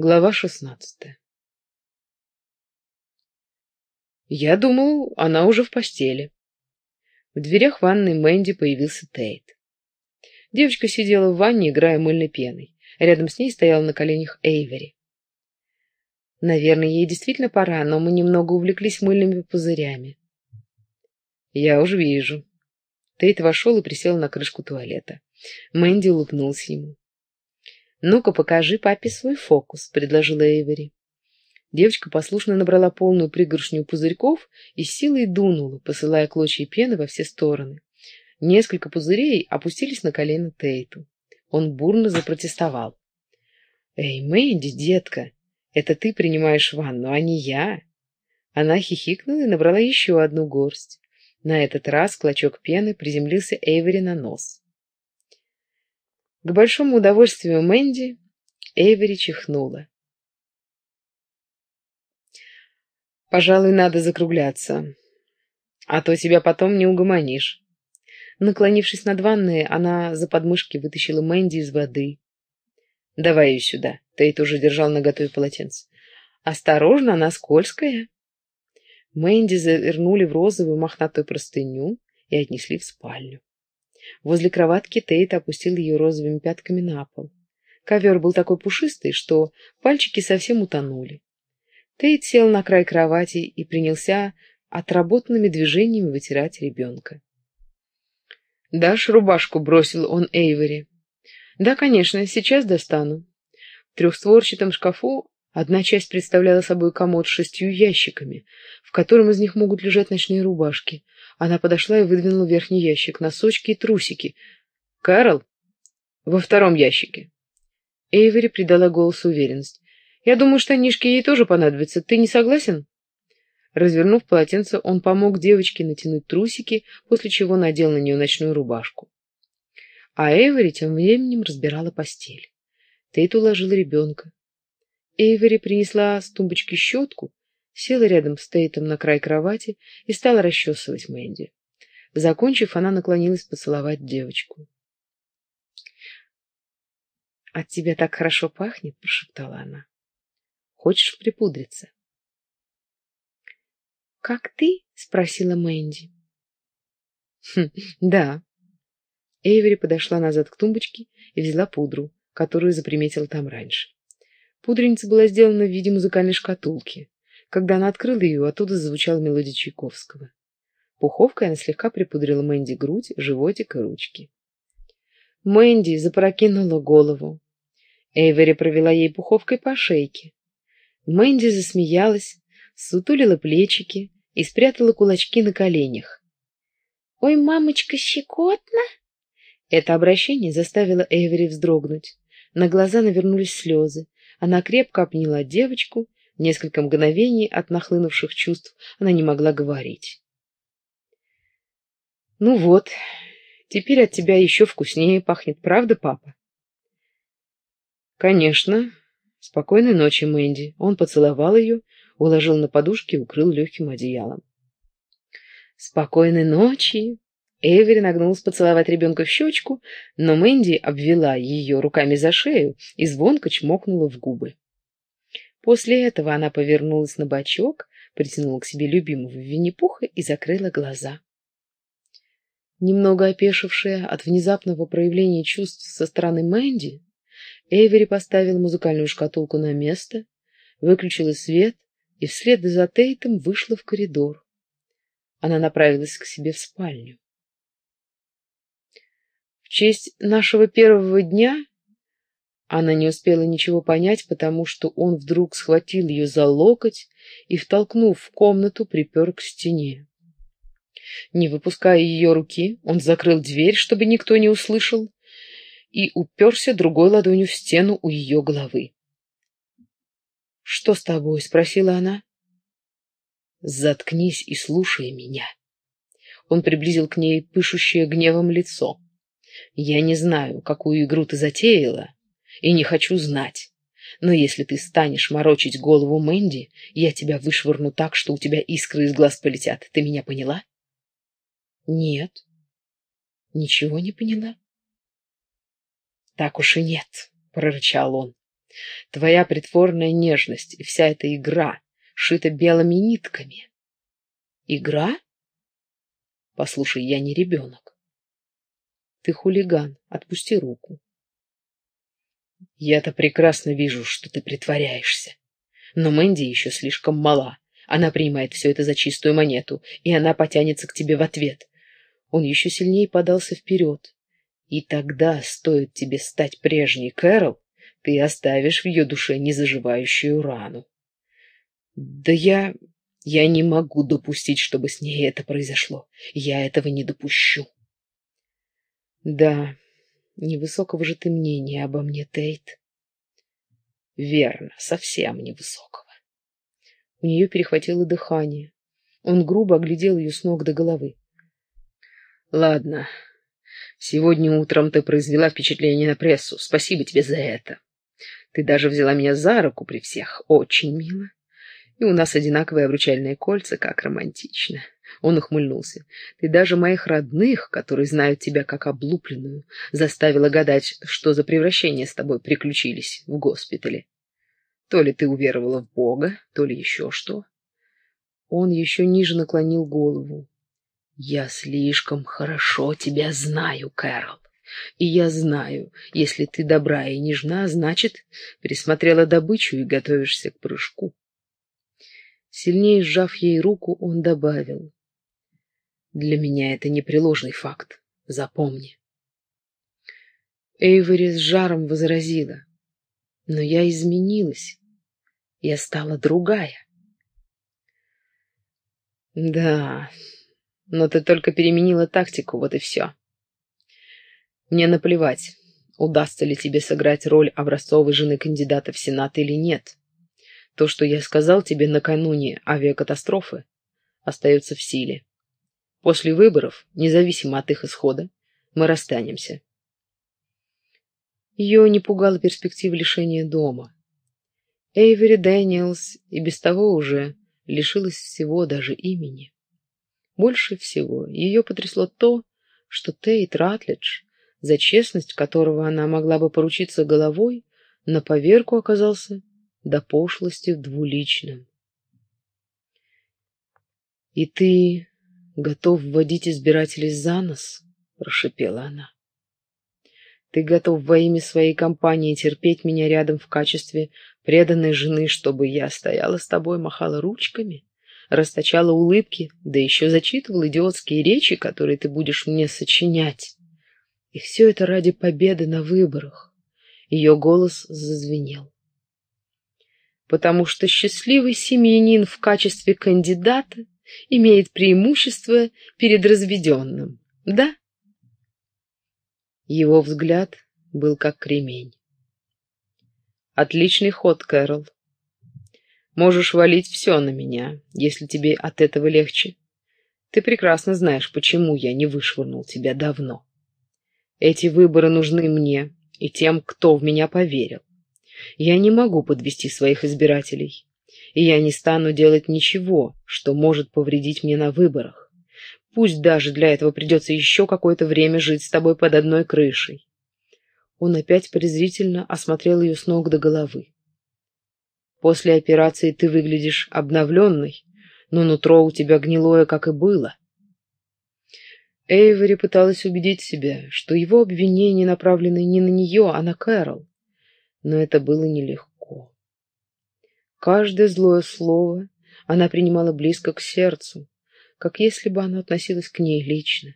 Глава шестнадцатая Я думал, она уже в постели. В дверях ванной Мэнди появился Тейт. Девочка сидела в ванне, играя мыльной пеной. Рядом с ней стоял на коленях Эйвери. Наверное, ей действительно пора, но мы немного увлеклись мыльными пузырями. Я уж вижу. Тейт вошел и присел на крышку туалета. Мэнди улыбнулась ему. «Ну-ка, покажи папе свой фокус», — предложила Эйвери. Девочка послушно набрала полную пригоршню пузырьков и силой дунула, посылая клочья пены во все стороны. Несколько пузырей опустились на колено Тейту. Он бурно запротестовал. «Эй, Мэнди, детка, это ты принимаешь ванну, а не я!» Она хихикнула и набрала еще одну горсть. На этот раз клочок пены приземлился Эйвери на нос. К большому удовольствию Мэнди Эйвери чихнула. «Пожалуй, надо закругляться, а то тебя потом не угомонишь». Наклонившись над ванной, она за подмышки вытащила Мэнди из воды. «Давай ее сюда». Тейт уже держал наготове полотенце. «Осторожно, она скользкая». Мэнди завернули в розовую мохнатую простыню и отнесли в спальню. Возле кроватки Тейт опустил ее розовыми пятками на пол. Ковер был такой пушистый, что пальчики совсем утонули. Тейт сел на край кровати и принялся отработанными движениями вытирать ребенка. «Дашь рубашку?» — бросил он Эйвери. «Да, конечно, сейчас достану». В трехстворчатом шкафу одна часть представляла собой комод с шестью ящиками, в котором из них могут лежать ночные рубашки, она подошла и выдвинула верхний ящик, носочки и трусики. «Кэрол?» «Во втором ящике». Эйвери придала голосу уверенность. «Я думаю, штанишки ей тоже понадобятся. Ты не согласен?» Развернув полотенце, он помог девочке натянуть трусики, после чего надел на нее ночную рубашку. А Эйвери тем временем разбирала постель. Тейт уложил ребенка. Эйвери принесла с тумбочки щетку села рядом с Тейтом на край кровати и стала расчесывать Мэнди. Закончив, она наклонилась поцеловать девочку. «От тебя так хорошо пахнет», — прошептала она. «Хочешь припудриться?» «Как ты?» — спросила Мэнди. «Хм, да». Эйвери подошла назад к тумбочке и взяла пудру, которую заприметила там раньше. Пудреница была сделана в виде музыкальной шкатулки. Когда она открыла ее, оттуда звучала мелодия Чайковского. Пуховкой она слегка припудрила Мэнди грудь, животик и ручки. Мэнди запрокинула голову. Эйвери провела ей пуховкой по шейке. Мэнди засмеялась, сутулила плечики и спрятала кулачки на коленях. «Ой, мамочка, щекотно!» Это обращение заставило Эйвери вздрогнуть. На глаза навернулись слезы. Она крепко обняла девочку Несколько мгновений от нахлынувших чувств она не могла говорить. «Ну вот, теперь от тебя еще вкуснее пахнет, правда, папа?» «Конечно. Спокойной ночи, Мэнди». Он поцеловал ее, уложил на подушки и укрыл легким одеялом. «Спокойной ночи!» Эвери нагнулась поцеловать ребенка в щечку, но Мэнди обвела ее руками за шею и звонко чмокнула в губы. После этого она повернулась на бочок, притянула к себе любимого Винни-Пуха и закрыла глаза. Немного опешившая от внезапного проявления чувств со стороны Мэнди, Эйвери поставила музыкальную шкатулку на место, выключила свет и вслед за Тейтом вышла в коридор. Она направилась к себе в спальню. В честь нашего первого дня она не успела ничего понять, потому что он вдруг схватил ее за локоть и, втолкнув в комнату, припер к стене. Не выпуская ее руки, он закрыл дверь, чтобы никто не услышал, и уперся другой ладонью в стену у ее головы. «Что с тобой?» — спросила она. «Заткнись и слушай меня». Он приблизил к ней пышущее гневом лицо. «Я не знаю, какую игру ты затеяла, и не хочу знать. Но если ты станешь морочить голову Мэнди, я тебя вышвырну так, что у тебя искры из глаз полетят. Ты меня поняла? Нет. Ничего не поняла. Так уж и нет, прорычал он. Твоя притворная нежность и вся эта игра шита белыми нитками. Игра? Послушай, я не ребенок. Ты хулиган, отпусти руку. Я-то прекрасно вижу, что ты притворяешься. Но Мэнди еще слишком мала. Она принимает все это за чистую монету, и она потянется к тебе в ответ. Он еще сильнее подался вперед. И тогда, стоит тебе стать прежней, Кэрол, ты оставишь в ее душе незаживающую рану. Да я... я не могу допустить, чтобы с ней это произошло. Я этого не допущу. Да, невысокого же ты мнения обо мне, Тейт. Верно, совсем невысокого. У нее перехватило дыхание. Он грубо оглядел ее с ног до головы. Ладно, сегодня утром ты произвела впечатление на прессу. Спасибо тебе за это. Ты даже взяла меня за руку при всех. Очень мило. И у нас одинаковые обручальные кольца, как романтично. Он ухмыльнулся. Ты даже моих родных, которые знают тебя как облупленную, заставила гадать, что за превращения с тобой приключились в госпитале. То ли ты уверовала в Бога, то ли еще что. Он еще ниже наклонил голову. Я слишком хорошо тебя знаю, Кэрол. И я знаю, если ты добра и нежна, значит, присмотрела добычу и готовишься к прыжку. Сильнее сжав ей руку, он добавил. Для меня это непреложный факт. Запомни. Эйвори с жаром возразила. Но я изменилась. Я стала другая. Да, но ты только переменила тактику, вот и все. Мне наплевать, удастся ли тебе сыграть роль образцовой жены кандидата в Сенат или нет. То, что я сказал тебе накануне авиакатастрофы, остается в силе. После выборов, независимо от их исхода, мы расстанемся. Ее не пугала перспектива лишения дома. Эйвери Дэниелс и без того уже лишилась всего, даже имени. Больше всего ее потрясло то, что Тейт Ратлидж, за честность которого она могла бы поручиться головой, на поверку оказался до пошлости двуличным. «И ты готов вводить избирателей за нос?» — прошепела она. «Ты готов во имя своей компании терпеть меня рядом в качестве преданной жены, чтобы я стояла с тобой, махала ручками?» расточала улыбки, да еще зачитывал идиотские речи, которые ты будешь мне сочинять. И все это ради победы на выборах. Ее голос зазвенел. Потому что счастливый семьянин в качестве кандидата имеет преимущество перед разведенным, да? Его взгляд был как кремень. Отличный ход, Кэрол. Можешь валить все на меня, если тебе от этого легче. Ты прекрасно знаешь, почему я не вышвырнул тебя давно. Эти выборы нужны мне и тем, кто в меня поверил. Я не могу подвести своих избирателей, и я не стану делать ничего, что может повредить мне на выборах. Пусть даже для этого придется еще какое-то время жить с тобой под одной крышей. Он опять презрительно осмотрел ее с ног до головы. После операции ты выглядишь обновленной, но нутро у тебя гнилое, как и было. Эйвери пыталась убедить себя, что его обвинения направлены не на нее, а на Кэрол. Но это было нелегко. Каждое злое слово она принимала близко к сердцу, как если бы оно относилось к ней лично.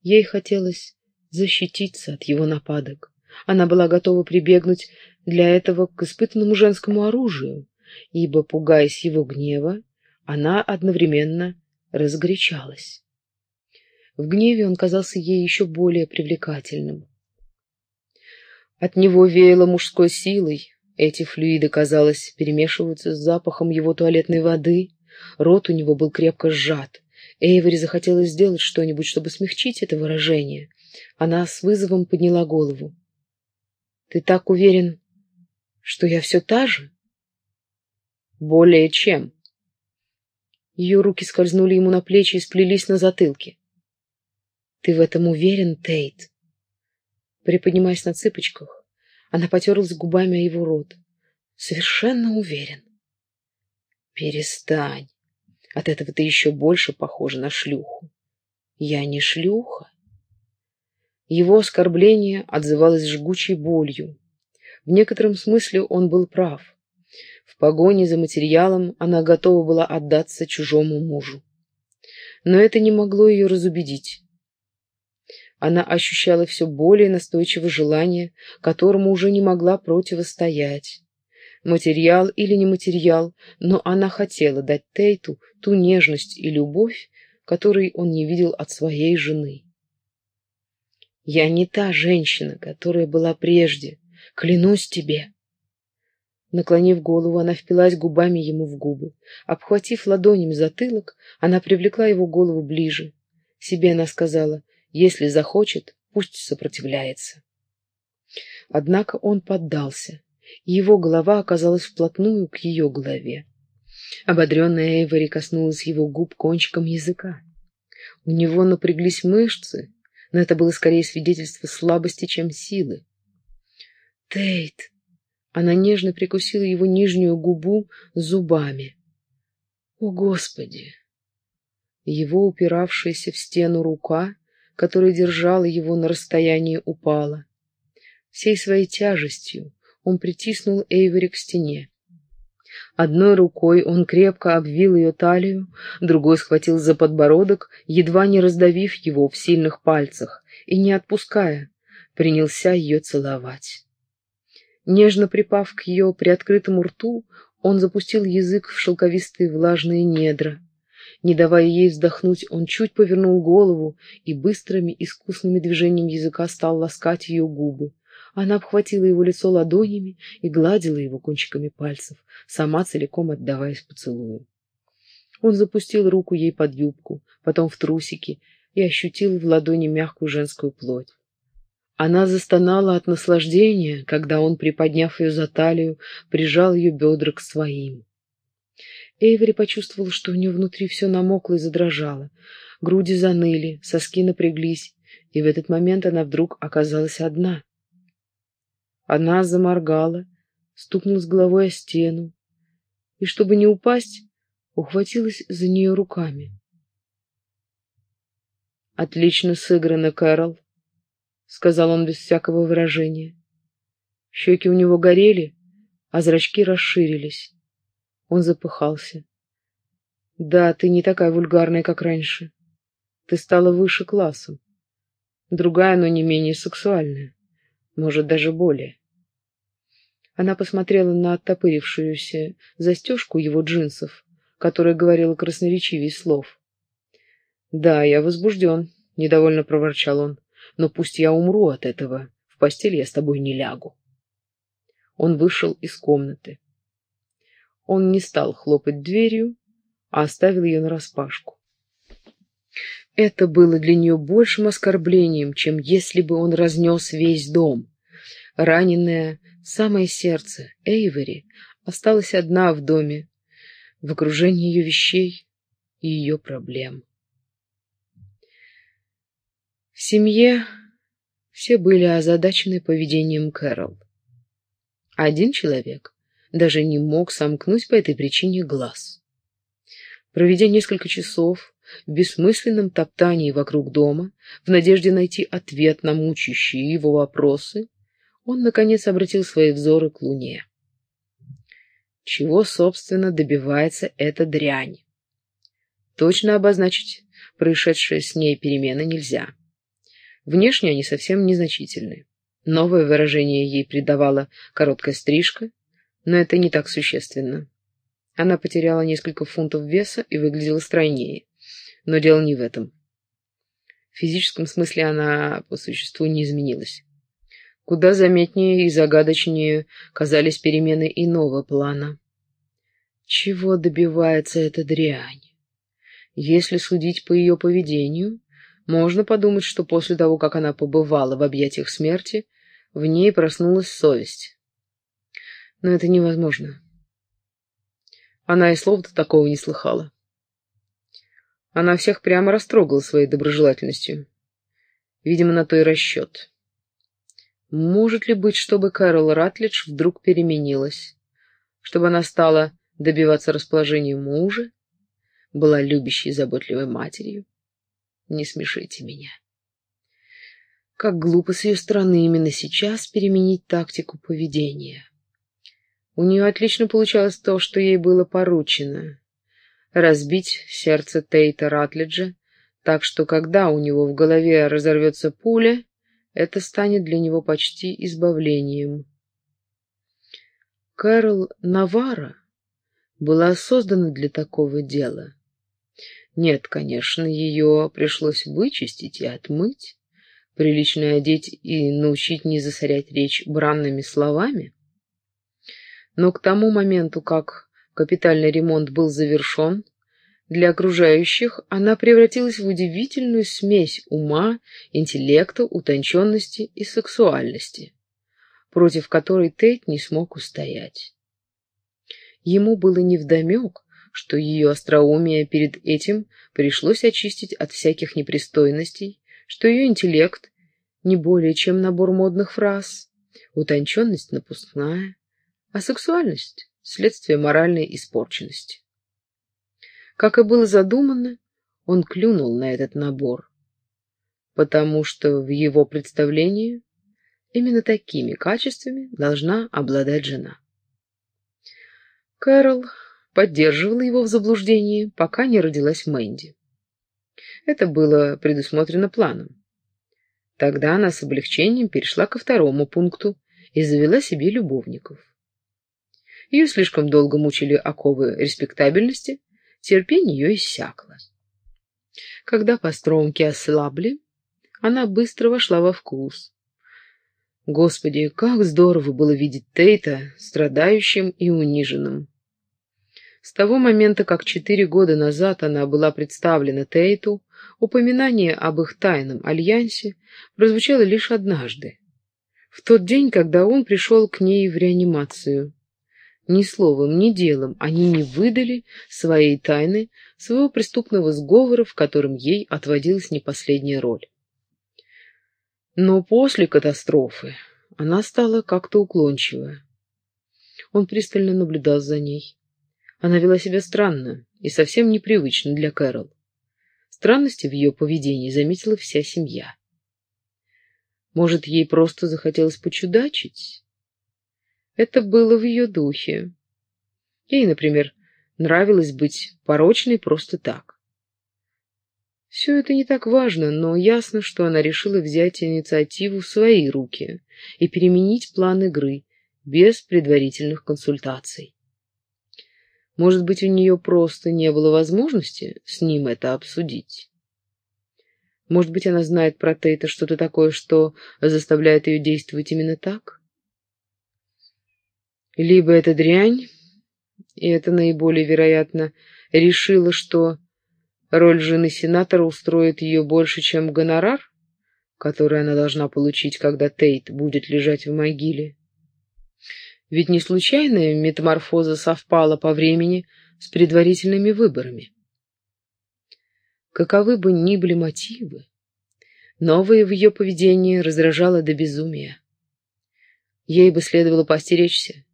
Ей хотелось защититься от его нападок. Она была готова прибегнуть для этого к испытанному женскому оружию, ибо, пугаясь его гнева, она одновременно разгорячалась. В гневе он казался ей еще более привлекательным. От него веяло мужской силой, эти флюиды, казалось, перемешиваются с запахом его туалетной воды, рот у него был крепко сжат. Эйвери захотелось сделать что-нибудь, чтобы смягчить это выражение. Она с вызовом подняла голову. «Ты так уверен, что я все та же? Более чем. Ее руки скользнули ему на плечи и сплелись на затылке. Ты в этом уверен, Тейт? Приподнимаясь на цыпочках, Она потерлась губами о его рот. Совершенно уверен. Перестань. От этого ты еще больше похожа на шлюху. Я не шлюха. Его оскорбление отзывалось жгучей болью. В некотором смысле он был прав. В погоне за материалом она готова была отдаться чужому мужу. Но это не могло ее разубедить. Она ощущала все более настойчивое желание, которому уже не могла противостоять. Материал или не материал, но она хотела дать Тейту ту нежность и любовь, которой он не видел от своей жены. «Я не та женщина, которая была прежде, клянусь тебе!» Наклонив голову, она впилась губами ему в губы. Обхватив ладонями затылок, она привлекла его голову ближе. Себе она сказала, если захочет, пусть сопротивляется. Однако он поддался, и его голова оказалась вплотную к ее голове. Ободренная Эйвори коснулась его губ кончиком языка. У него напряглись мышцы, но это было скорее свидетельство слабости, чем силы. «Тейт!» Она нежно прикусила его нижнюю губу зубами. «О, Господи!» Его упиравшаяся в стену рука, которая держала его на расстоянии, упала. Всей своей тяжестью он притиснул Эйвери к стене. Одной рукой он крепко обвил ее талию, другой схватил за подбородок, едва не раздавив его в сильных пальцах, и, не отпуская, принялся ее целовать. Нежно припав к ее приоткрытому рту, он запустил язык в шелковистые влажные недра. Не давая ей вздохнуть, он чуть повернул голову и быстрыми искусными движениями языка стал ласкать ее губы. Она обхватила его лицо ладонями и гладила его кончиками пальцев, сама целиком отдаваясь поцелую. Он запустил руку ей под юбку, потом в трусики и ощутил в ладони мягкую женскую плоть. Она застонала от наслаждения, когда он, приподняв ее за талию, прижал ее бедра к своим. Эйвери почувствовала, что у нее внутри все намокло и задрожало. Груди заныли, соски напряглись, и в этот момент она вдруг оказалась одна. Она заморгала, стукнулась головой о стену, и, чтобы не упасть, ухватилась за нее руками. «Отлично сыграно, Кэрол», — сказал он без всякого выражения. Щеки у него горели, а зрачки расширились. Он запыхался. «Да, ты не такая вульгарная, как раньше. Ты стала выше классом. Другая, но не менее сексуальная. Может, даже более». Она посмотрела на оттопырившуюся застежку его джинсов, которая говорила красноречивее слов. «Да, я возбужден», — недовольно проворчал он но пусть я умру от этого, в постель я с тобой не лягу. Он вышел из комнаты. Он не стал хлопать дверью, а оставил ее нараспашку. Это было для нее большим оскорблением, чем если бы он разнес весь дом. Раненое самое сердце Эйвери осталась одна в доме, в окружении ее вещей и ее проблем. В семье все были озадачены поведением Кэрол. Один человек даже не мог сомкнуть по этой причине глаз. Проведя несколько часов в бессмысленном топтании вокруг дома, в надежде найти ответ на мучающие его вопросы, он, наконец, обратил свои взоры к Луне. Чего, собственно, добивается эта дрянь? Точно обозначить происшедшие с ней перемены нельзя. Внешне они совсем незначительны. Новое выражение ей придавала короткая стрижка, но это не так существенно. Она потеряла несколько фунтов веса и выглядела стройнее. Но дело не в этом. В физическом смысле она по существу не изменилась. Куда заметнее и загадочнее казались перемены иного плана. Чего добивается эта дрянь? Если судить по ее поведению, можно подумать, что после того, как она побывала в объятиях смерти, в ней проснулась совесть. Но это невозможно. Она и слов-то такого не слыхала. Она всех прямо растрогала своей доброжелательностью. Видимо, на то и расчет. Может ли быть, чтобы Кэрол Ратлидж вдруг переменилась? Чтобы она стала добиваться расположения мужа? Была любящей и заботливой матерью? Не смешите меня. Как глупо с ее стороны именно сейчас переменить тактику поведения. У нее отлично получалось то, что ей было поручено. Разбить сердце Тейта Ратлиджа, так что когда у него в голове разорвется пуля, это станет для него почти избавлением. Кэрол Навара была создана для такого дела. Нет, конечно, ее пришлось вычистить и отмыть, прилично одеть и научить не засорять речь бранными словами. Но к тому моменту, как капитальный ремонт был завершен, для окружающих она превратилась в удивительную смесь ума, интеллекта, утонченности и сексуальности, против которой Тейт не смог устоять. Ему было невдомек, что ее остроумие перед этим пришлось очистить от всяких непристойностей, что ее интеллект не более чем набор модных фраз, утонченность напускная, а сексуальность — следствие моральной испорченности. Как и было задумано, он клюнул на этот набор, потому что в его представлении именно такими качествами должна обладать жена. Кэрол поддерживала его в заблуждении, пока не родилась Мэнди. Это было предусмотрено планом. Тогда она с облегчением перешла ко второму пункту и завела себе любовников. Ее слишком долго мучили оковы респектабельности, терпение ее иссякло. Когда постромки ослабли, она быстро вошла во вкус. Господи, как здорово было видеть Тейта страдающим и униженным. С того момента, как четыре года назад она была представлена Тейту, упоминание об их тайном альянсе прозвучало лишь однажды. В тот день, когда он пришел к ней в реанимацию. Ни словом, ни делом они не выдали своей тайны, своего преступного сговора, в котором ей отводилась не последняя роль. Но после катастрофы она стала как-то уклончивая. Он пристально наблюдал за ней. Она вела себя странно и совсем непривычно для Кэрол. Странности в ее поведении заметила вся семья. Может, ей просто захотелось почудачить? Это было в ее духе. Ей, например, нравилось быть порочной просто так. Все это не так важно, но ясно, что она решила взять инициативу в свои руки и переменить план игры без предварительных консультаций. Может быть, у нее просто не было возможности с ним это обсудить. Может быть, она знает про Тейта что-то такое, что заставляет ее действовать именно так? Либо это дрянь, и это наиболее вероятно, решила, что роль жены сенатора устроит ее больше, чем гонорар, который она должна получить, когда Тейт будет лежать в могиле. Ведь не случайная метаморфоза совпала по времени с предварительными выборами. Каковы бы ни были мотивы, новое в ее поведении раздражало до безумия. Ей бы следовало постеречься,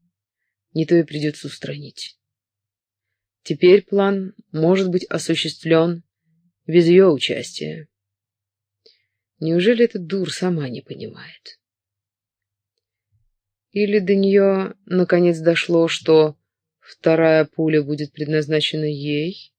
не то и придется устранить. Теперь план может быть осуществлен без ее участия. Неужели эта дур сама не понимает? Или до нее наконец дошло, что вторая пуля будет предназначена ей?